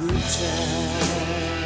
good time.